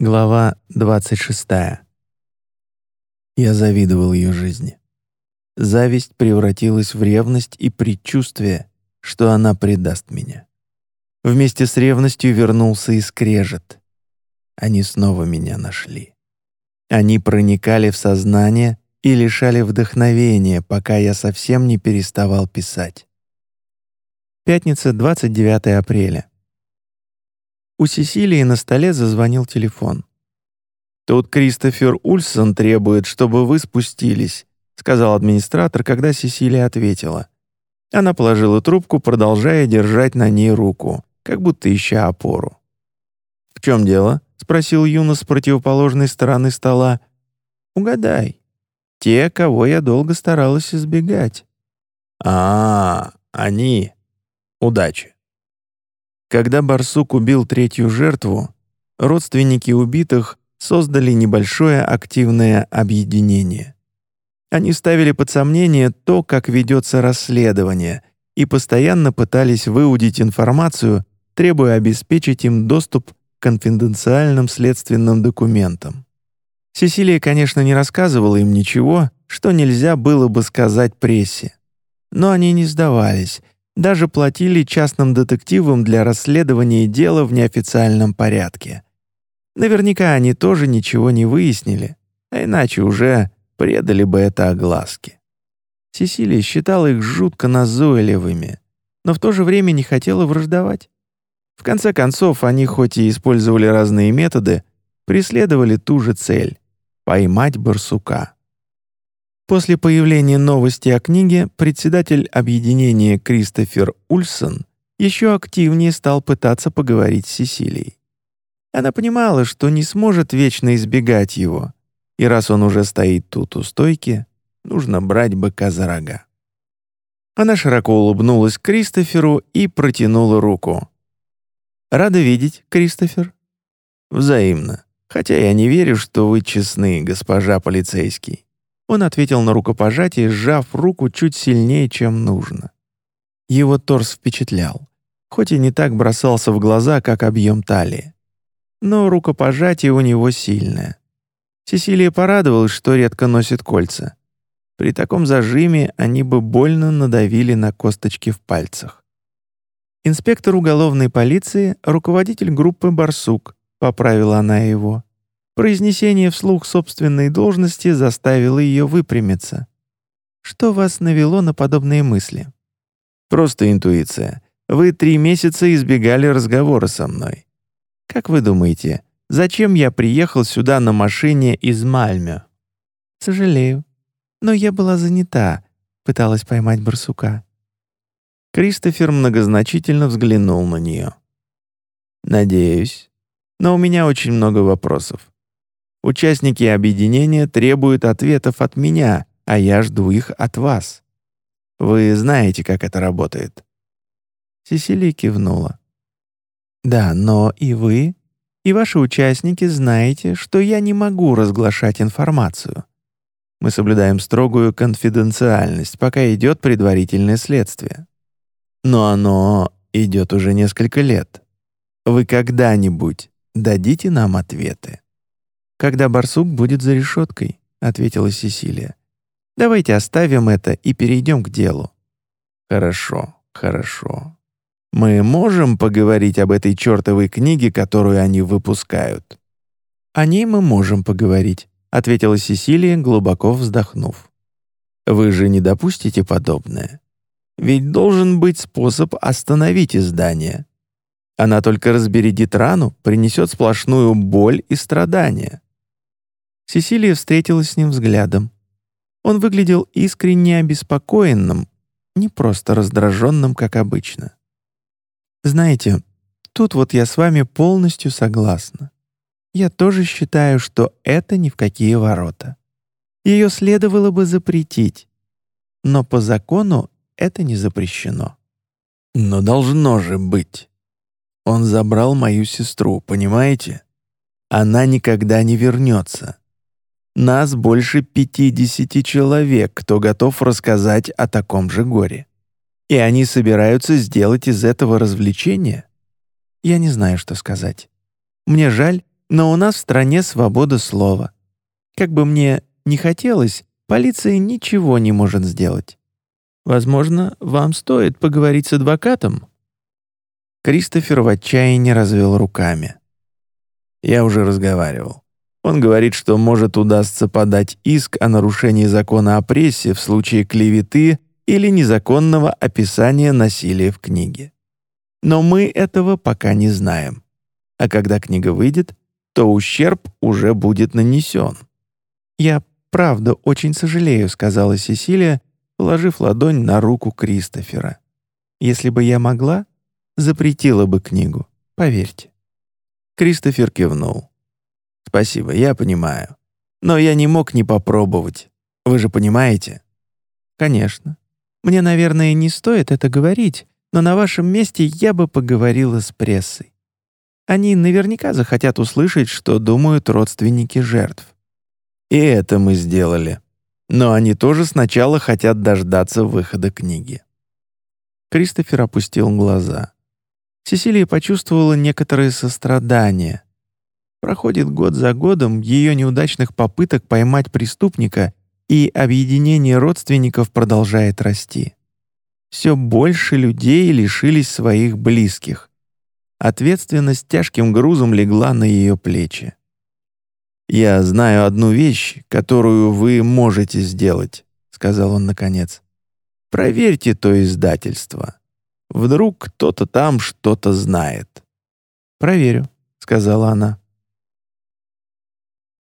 Глава 26. Я завидовал ее жизни. Зависть превратилась в ревность и предчувствие, что она предаст меня. Вместе с ревностью вернулся и скрежет. Они снова меня нашли. Они проникали в сознание и лишали вдохновения, пока я совсем не переставал писать. Пятница, 29 апреля. У Сесилии на столе зазвонил телефон. «Тут Кристофер Ульсон требует, чтобы вы спустились», сказал администратор, когда Сесилия ответила. Она положила трубку, продолжая держать на ней руку, как будто ища опору. «В чем дело?» — спросил Юна с противоположной стороны стола. «Угадай. Те, кого я долго старалась избегать». «А, -а они. Удачи». Когда барсук убил третью жертву, родственники убитых создали небольшое активное объединение. Они ставили под сомнение то, как ведется расследование, и постоянно пытались выудить информацию, требуя обеспечить им доступ к конфиденциальным следственным документам. Сесилия, конечно, не рассказывала им ничего, что нельзя было бы сказать прессе. Но они не сдавались даже платили частным детективам для расследования дела в неофициальном порядке. Наверняка они тоже ничего не выяснили, а иначе уже предали бы это огласке. Сесилия считала их жутко назойливыми, но в то же время не хотела враждовать. В конце концов, они хоть и использовали разные методы, преследовали ту же цель — поймать барсука. После появления новости о книге председатель объединения Кристофер Ульсон еще активнее стал пытаться поговорить с Сесилией. Она понимала, что не сможет вечно избегать его, и раз он уже стоит тут у стойки, нужно брать быка за рога. Она широко улыбнулась Кристоферу и протянула руку. «Рада видеть, Кристофер?» «Взаимно. Хотя я не верю, что вы честны, госпожа полицейский». Он ответил на рукопожатие, сжав руку чуть сильнее, чем нужно. Его торс впечатлял, хоть и не так бросался в глаза, как объем талии. Но рукопожатие у него сильное. Сесилия порадовалась, что редко носит кольца. При таком зажиме они бы больно надавили на косточки в пальцах. Инспектор уголовной полиции, руководитель группы «Барсук», поправила она его. Произнесение вслух собственной должности заставило ее выпрямиться. «Что вас навело на подобные мысли?» «Просто интуиция. Вы три месяца избегали разговора со мной. Как вы думаете, зачем я приехал сюда на машине из Мальмё?» «Сожалею. Но я была занята», — пыталась поймать барсука. Кристофер многозначительно взглянул на нее. «Надеюсь. Но у меня очень много вопросов. Участники объединения требуют ответов от меня, а я жду их от вас. Вы знаете, как это работает». Сесилия кивнула. «Да, но и вы, и ваши участники знаете, что я не могу разглашать информацию. Мы соблюдаем строгую конфиденциальность, пока идет предварительное следствие. Но оно идет уже несколько лет. Вы когда-нибудь дадите нам ответы?» «Когда барсук будет за решеткой», — ответила Сесилия. «Давайте оставим это и перейдем к делу». «Хорошо, хорошо. Мы можем поговорить об этой чертовой книге, которую они выпускают?» «О ней мы можем поговорить», — ответила Сесилия, глубоко вздохнув. «Вы же не допустите подобное? Ведь должен быть способ остановить издание. Она только разбередит рану, принесет сплошную боль и страдания. Сесилия встретилась с ним взглядом. Он выглядел искренне обеспокоенным, не просто раздраженным, как обычно. «Знаете, тут вот я с вами полностью согласна. Я тоже считаю, что это ни в какие ворота. Ее следовало бы запретить, но по закону это не запрещено». «Но должно же быть. Он забрал мою сестру, понимаете? Она никогда не вернется. Нас больше 50 человек, кто готов рассказать о таком же горе. И они собираются сделать из этого развлечение? Я не знаю, что сказать. Мне жаль, но у нас в стране свобода слова. Как бы мне не хотелось, полиция ничего не может сделать. Возможно, вам стоит поговорить с адвокатом?» Кристофер в отчаянии развел руками. «Я уже разговаривал. Он говорит, что может удастся подать иск о нарушении закона о прессе в случае клеветы или незаконного описания насилия в книге. Но мы этого пока не знаем. А когда книга выйдет, то ущерб уже будет нанесен. «Я правда очень сожалею», — сказала Сесилия, положив ладонь на руку Кристофера. «Если бы я могла, запретила бы книгу, поверьте». Кристофер кивнул. «Спасибо, я понимаю. Но я не мог не попробовать. Вы же понимаете?» «Конечно. Мне, наверное, не стоит это говорить, но на вашем месте я бы поговорила с прессой. Они наверняка захотят услышать, что думают родственники жертв. И это мы сделали. Но они тоже сначала хотят дождаться выхода книги. Кристофер опустил глаза. Сесилия почувствовала некоторое сострадание. Проходит год за годом ее неудачных попыток поймать преступника, и объединение родственников продолжает расти. Все больше людей лишились своих близких. Ответственность тяжким грузом легла на ее плечи. «Я знаю одну вещь, которую вы можете сделать», — сказал он наконец. «Проверьте то издательство. Вдруг кто-то там что-то знает». «Проверю», — сказала она.